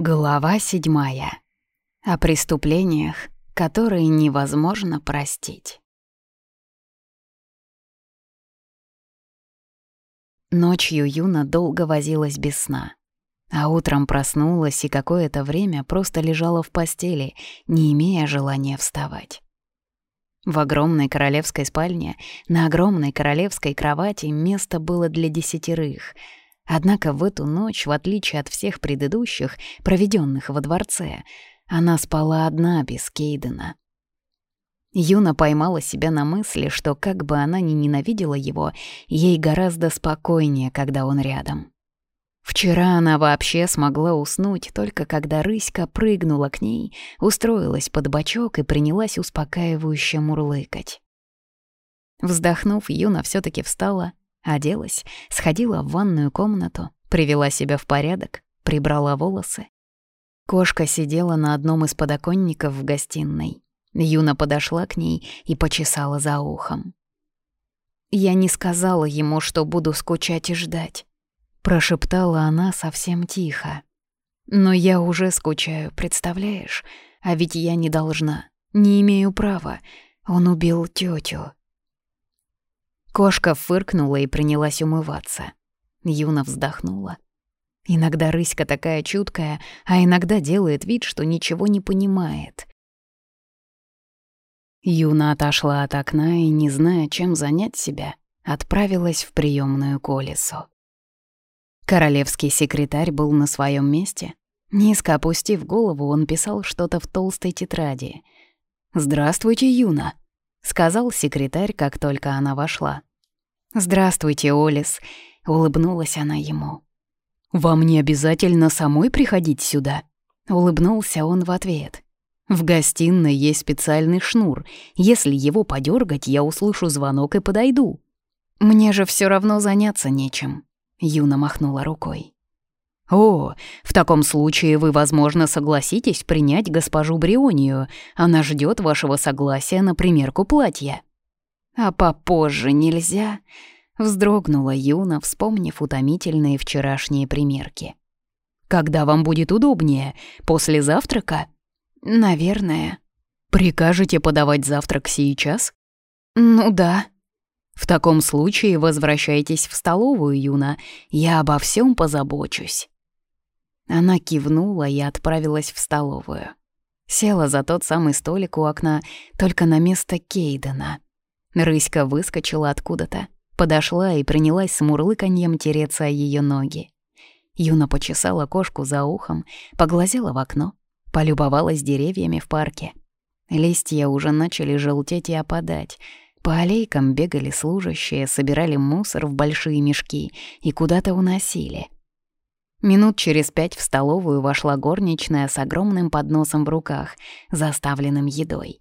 Глава седьмая. О преступлениях, которые невозможно простить. Ночью Юна долго возилась без сна. А утром проснулась и какое-то время просто лежала в постели, не имея желания вставать. В огромной королевской спальне, на огромной королевской кровати место было для десятерых — Однако в эту ночь, в отличие от всех предыдущих, проведенных во дворце, она спала одна без Кейдена. Юна поймала себя на мысли, что как бы она ни ненавидела его, ей гораздо спокойнее, когда он рядом. Вчера она вообще смогла уснуть, только когда рыська прыгнула к ней, устроилась под бочок и принялась успокаивающе мурлыкать. Вздохнув, Юна все таки встала, Оделась, сходила в ванную комнату, привела себя в порядок, прибрала волосы. Кошка сидела на одном из подоконников в гостиной. Юна подошла к ней и почесала за ухом. «Я не сказала ему, что буду скучать и ждать», — прошептала она совсем тихо. «Но я уже скучаю, представляешь? А ведь я не должна, не имею права. Он убил тетю. Кошка фыркнула и принялась умываться. Юна вздохнула. Иногда рыська такая чуткая, а иногда делает вид, что ничего не понимает. Юна отошла от окна и, не зная, чем занять себя, отправилась в приемную колесо. Королевский секретарь был на своем месте. Низко опустив голову, он писал что-то в толстой тетради. «Здравствуйте, Юна», — сказал секретарь, как только она вошла. «Здравствуйте, Олис», — улыбнулась она ему. «Вам не обязательно самой приходить сюда», — улыбнулся он в ответ. «В гостиной есть специальный шнур. Если его подергать, я услышу звонок и подойду». «Мне же все равно заняться нечем», — Юна махнула рукой. «О, в таком случае вы, возможно, согласитесь принять госпожу Брионию. Она ждет вашего согласия на примерку платья». «А попозже нельзя?» — вздрогнула Юна, вспомнив утомительные вчерашние примерки. «Когда вам будет удобнее? После завтрака?» «Наверное». «Прикажете подавать завтрак сейчас?» «Ну да», в таком случае возвращайтесь в столовую, Юна. Я обо всем позабочусь». Она кивнула и отправилась в столовую. Села за тот самый столик у окна, только на место Кейдена. Рыська выскочила откуда-то, подошла и принялась с мурлыканьем тереться о ее ноги. Юна почесала кошку за ухом, поглазела в окно, полюбовалась деревьями в парке. Листья уже начали желтеть и опадать. По аллейкам бегали служащие, собирали мусор в большие мешки и куда-то уносили — Минут через пять в столовую вошла горничная с огромным подносом в руках, заставленным едой.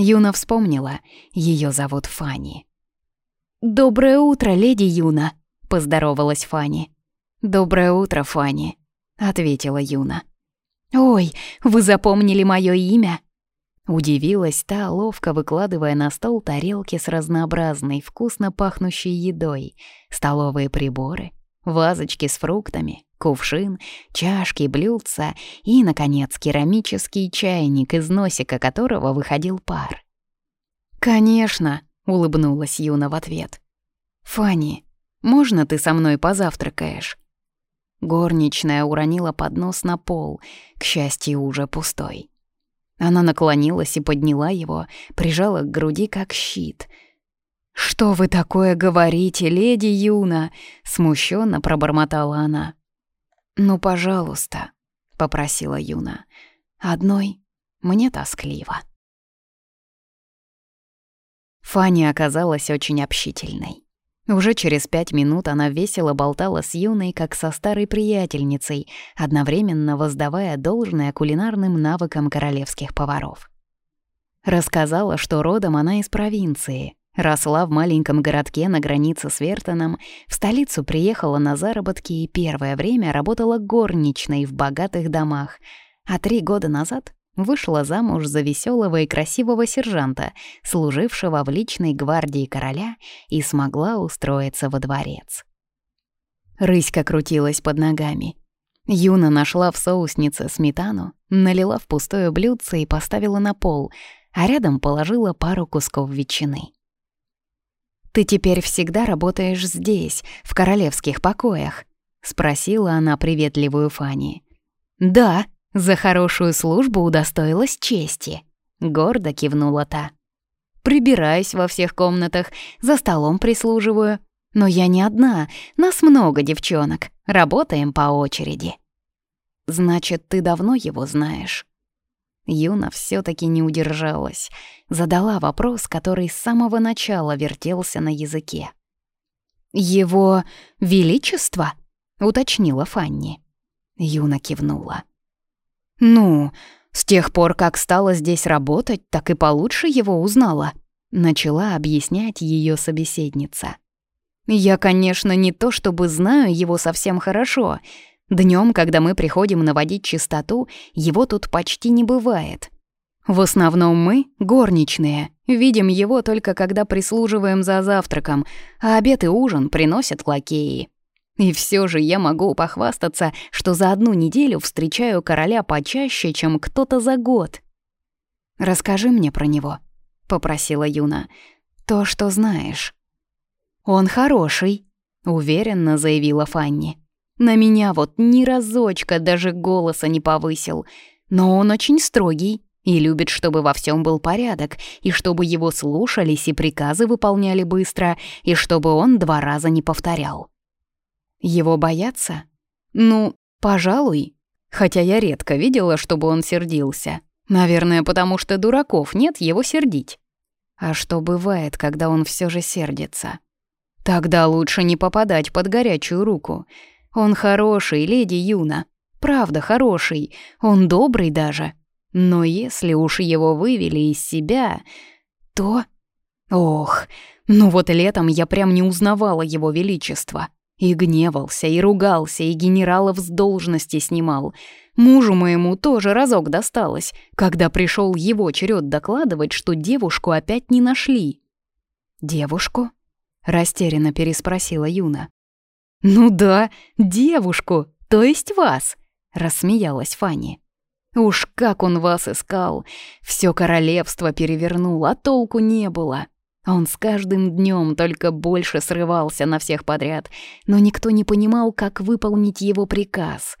Юна вспомнила, ее зовут Фанни. «Доброе утро, леди Юна», — поздоровалась Фанни. «Доброе утро, Фанни», — ответила Юна. «Ой, вы запомнили мое имя?» Удивилась та, ловко выкладывая на стол тарелки с разнообразной, вкусно пахнущей едой, столовые приборы, вазочки с фруктами, кувшин, чашки, блюдца и, наконец, керамический чайник, из носика которого выходил пар. «Конечно», — улыбнулась Юна в ответ. «Фанни, можно ты со мной позавтракаешь?» Горничная уронила поднос на пол, к счастью, уже пустой. Она наклонилась и подняла его, прижала к груди как щит — «Что вы такое говорите, леди Юна?» — смущенно пробормотала она. «Ну, пожалуйста», — попросила Юна. «Одной мне тоскливо». Фанни оказалась очень общительной. Уже через пять минут она весело болтала с Юной, как со старой приятельницей, одновременно воздавая должное кулинарным навыкам королевских поваров. Рассказала, что родом она из провинции, Росла в маленьком городке на границе с Вертоном, в столицу приехала на заработки и первое время работала горничной в богатых домах, а три года назад вышла замуж за веселого и красивого сержанта, служившего в личной гвардии короля, и смогла устроиться во дворец. Рыська крутилась под ногами. Юна нашла в соуснице сметану, налила в пустое блюдце и поставила на пол, а рядом положила пару кусков ветчины. «Ты теперь всегда работаешь здесь, в королевских покоях?» — спросила она приветливую Фанни. «Да, за хорошую службу удостоилась чести», — гордо кивнула та. «Прибираюсь во всех комнатах, за столом прислуживаю. Но я не одна, нас много девчонок, работаем по очереди». «Значит, ты давно его знаешь?» Юна все таки не удержалась, задала вопрос, который с самого начала вертелся на языке. «Его Величество?» — уточнила Фанни. Юна кивнула. «Ну, с тех пор, как стала здесь работать, так и получше его узнала», — начала объяснять ее собеседница. «Я, конечно, не то чтобы знаю его совсем хорошо, Днем, когда мы приходим наводить чистоту, его тут почти не бывает. В основном мы, горничные, видим его только когда прислуживаем за завтраком, а обед и ужин приносят лакеи. И все же я могу похвастаться, что за одну неделю встречаю короля почаще, чем кто-то за год. «Расскажи мне про него», — попросила Юна. «То, что знаешь». «Он хороший», — уверенно заявила Фанни. На меня вот ни разочка даже голоса не повысил. Но он очень строгий и любит, чтобы во всем был порядок, и чтобы его слушались и приказы выполняли быстро, и чтобы он два раза не повторял. Его боятся? Ну, пожалуй. Хотя я редко видела, чтобы он сердился. Наверное, потому что дураков нет его сердить. А что бывает, когда он все же сердится? Тогда лучше не попадать под горячую руку — он хороший, леди Юна. Правда, хороший. Он добрый даже. Но если уж его вывели из себя, то... Ох, ну вот летом я прям не узнавала его величество. И гневался, и ругался, и генералов с должности снимал. Мужу моему тоже разок досталось, когда пришел его черед докладывать, что девушку опять не нашли. «Девушку?» — растерянно переспросила Юна. «Ну да, девушку, то есть вас», — рассмеялась Фанни. «Уж как он вас искал! Все королевство перевернул, а толку не было. Он с каждым днем только больше срывался на всех подряд, но никто не понимал, как выполнить его приказ.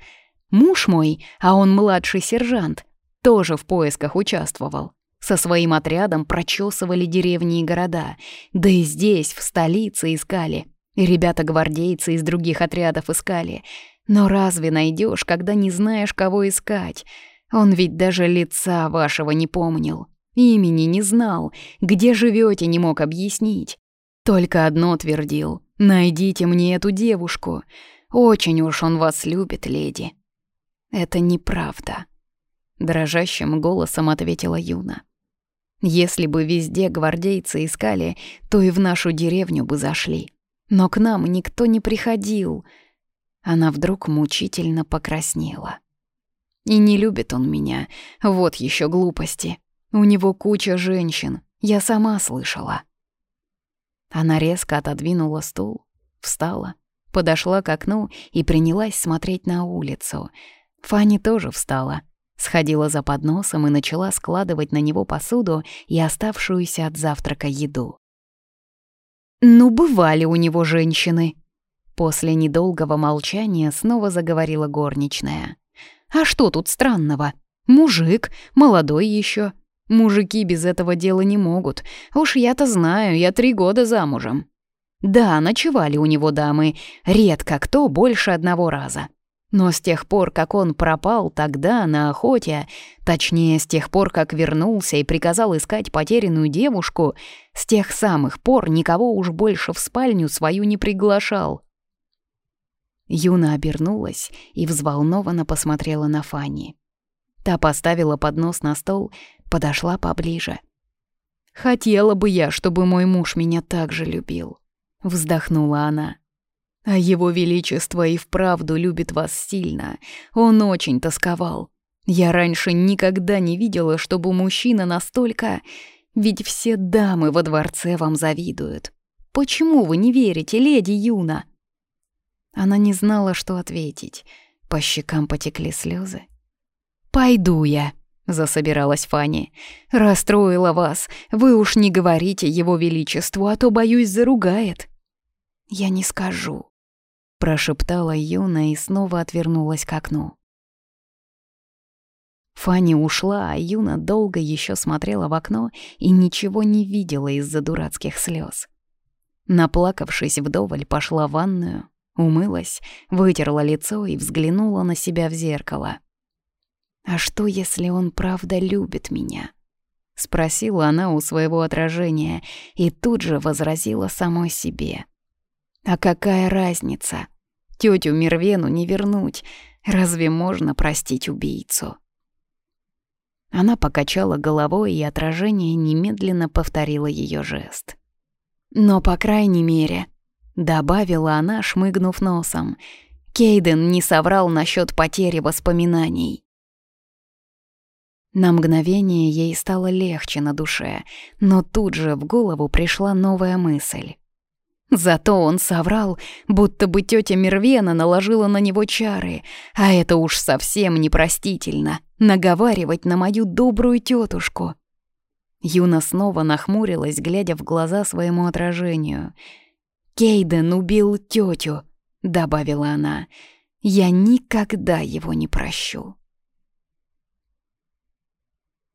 Муж мой, а он младший сержант, тоже в поисках участвовал. Со своим отрядом прочесывали деревни и города, да и здесь, в столице, искали. И ребята-гвардейцы из других отрядов искали. Но разве найдешь, когда не знаешь, кого искать? Он ведь даже лица вашего не помнил, имени не знал, где живете не мог объяснить. Только одно твердил — найдите мне эту девушку. Очень уж он вас любит, леди. Это неправда. Дрожащим голосом ответила Юна. Если бы везде гвардейцы искали, то и в нашу деревню бы зашли. Но к нам никто не приходил. Она вдруг мучительно покраснела. И не любит он меня. Вот еще глупости. У него куча женщин. Я сама слышала. Она резко отодвинула стул, встала, подошла к окну и принялась смотреть на улицу. Фанни тоже встала, сходила за подносом и начала складывать на него посуду и оставшуюся от завтрака еду. Ну, бывали у него женщины. После недолгого молчания снова заговорила горничная. А что тут странного? Мужик, молодой еще. Мужики без этого дела не могут. Уж я-то знаю, я три года замужем. Да, ночевали у него дамы, редко кто больше одного раза. Но с тех пор, как он пропал тогда на охоте, точнее, с тех пор, как вернулся и приказал искать потерянную девушку, с тех самых пор никого уж больше в спальню свою не приглашал. Юна обернулась и взволнованно посмотрела на Фанни. Та поставила поднос на стол, подошла поближе. «Хотела бы я, чтобы мой муж меня так же любил», — вздохнула она. А его величество и вправду любит вас сильно. Он очень тосковал. Я раньше никогда не видела, чтобы мужчина настолько... Ведь все дамы во дворце вам завидуют. Почему вы не верите, леди Юна?» Она не знала, что ответить. По щекам потекли слезы. «Пойду я», — засобиралась Фанни. «Расстроила вас. Вы уж не говорите его величеству, а то, боюсь, заругает». «Я не скажу», — прошептала Юна и снова отвернулась к окну. Фанни ушла, а Юна долго еще смотрела в окно и ничего не видела из-за дурацких слез. Наплакавшись вдоволь, пошла в ванную, умылась, вытерла лицо и взглянула на себя в зеркало. «А что, если он правда любит меня?» — спросила она у своего отражения и тут же возразила самой себе. «А какая разница? Тетю Мервену не вернуть. Разве можно простить убийцу?» Она покачала головой, и отражение немедленно повторило ее жест. «Но, по крайней мере», — добавила она, шмыгнув носом, «Кейден не соврал насчет потери воспоминаний». На мгновение ей стало легче на душе, но тут же в голову пришла новая мысль. Зато он соврал, будто бы тетя Мервена наложила на него чары, а это уж совсем непростительно — наговаривать на мою добрую тетушку. Юна снова нахмурилась, глядя в глаза своему отражению. «Кейден убил тетю», — добавила она. «Я никогда его не прощу».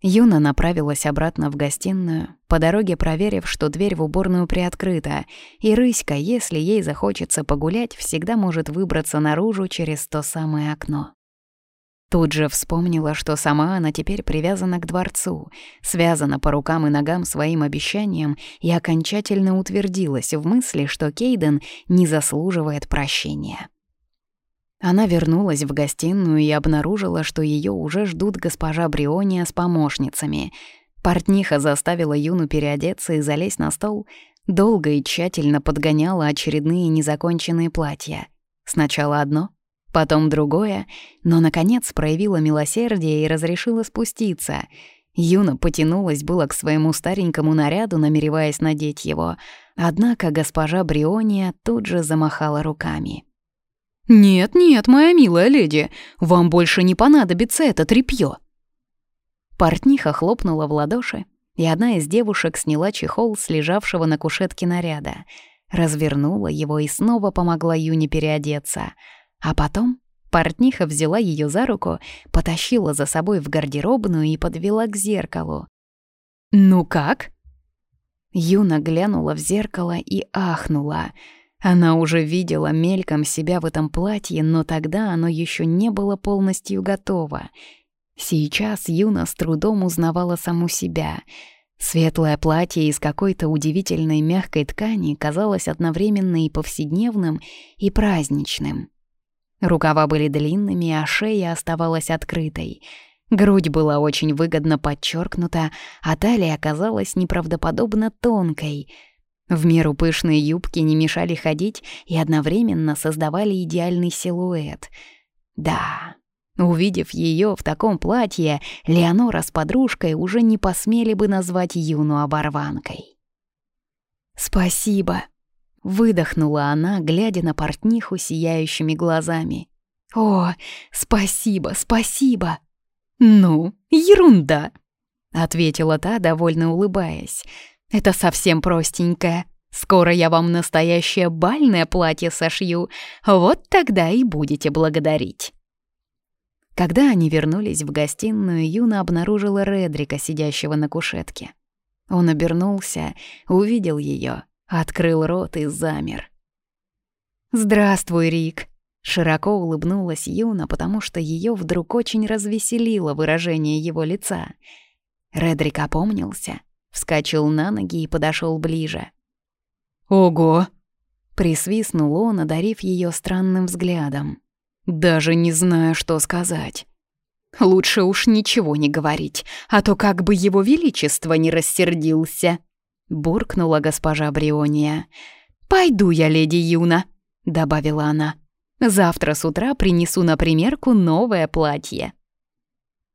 Юна направилась обратно в гостиную, по дороге проверив, что дверь в уборную приоткрыта, и Рыська, если ей захочется погулять, всегда может выбраться наружу через то самое окно. Тут же вспомнила, что сама она теперь привязана к дворцу, связана по рукам и ногам своим обещанием и окончательно утвердилась в мысли, что Кейден не заслуживает прощения. Она вернулась в гостиную и обнаружила, что ее уже ждут госпожа Бриония с помощницами. Портниха заставила Юну переодеться и залезть на стол. Долго и тщательно подгоняла очередные незаконченные платья. Сначала одно, потом другое, но, наконец, проявила милосердие и разрешила спуститься. Юна потянулась было к своему старенькому наряду, намереваясь надеть его, однако госпожа Бриония тут же замахала руками. «Нет-нет, моя милая леди, вам больше не понадобится это тряпьё». Портниха хлопнула в ладоши, и одна из девушек сняла чехол с лежавшего на кушетке наряда, развернула его и снова помогла Юне переодеться. А потом портниха взяла ее за руку, потащила за собой в гардеробную и подвела к зеркалу. «Ну как?» Юна глянула в зеркало и ахнула — она уже видела мельком себя в этом платье, но тогда оно еще не было полностью готово. Сейчас Юна с трудом узнавала саму себя. Светлое платье из какой-то удивительной мягкой ткани казалось одновременно и повседневным, и праздничным. Рукава были длинными, а шея оставалась открытой. Грудь была очень выгодно подчеркнута, а талия оказалась неправдоподобно тонкой — в меру пышные юбки не мешали ходить и одновременно создавали идеальный силуэт. Да, увидев ее в таком платье, Леонора с подружкой уже не посмели бы назвать юну оборванкой. «Спасибо», — выдохнула она, глядя на портниху сияющими глазами. «О, спасибо, спасибо!» «Ну, ерунда!» — ответила та, довольно улыбаясь. Это совсем простенькое. Скоро я вам настоящее бальное платье сошью, вот тогда и будете благодарить». Когда они вернулись в гостиную, Юна обнаружила Редрика, сидящего на кушетке. Он обернулся, увидел ее, открыл рот и замер. «Здравствуй, Рик!» Широко улыбнулась Юна, потому что ее вдруг очень развеселило выражение его лица. Редрик опомнился — Вскочил на ноги и подошел ближе. «Ого!» — присвистнул он, одарив ее странным взглядом. «Даже не знаю, что сказать». «Лучше уж ничего не говорить, а то как бы его величество не рассердился», — буркнула госпожа Бриония. «Пойду я, леди Юна», — добавила она. «Завтра с утра принесу на примерку новое платье».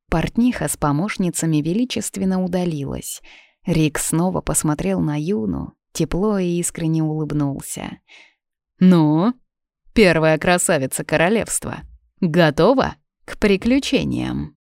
Портниха с помощницами величественно удалилась — Рик снова посмотрел на Юну, тепло и искренне улыбнулся. «Ну, первая красавица королевства, Готова к приключениям?»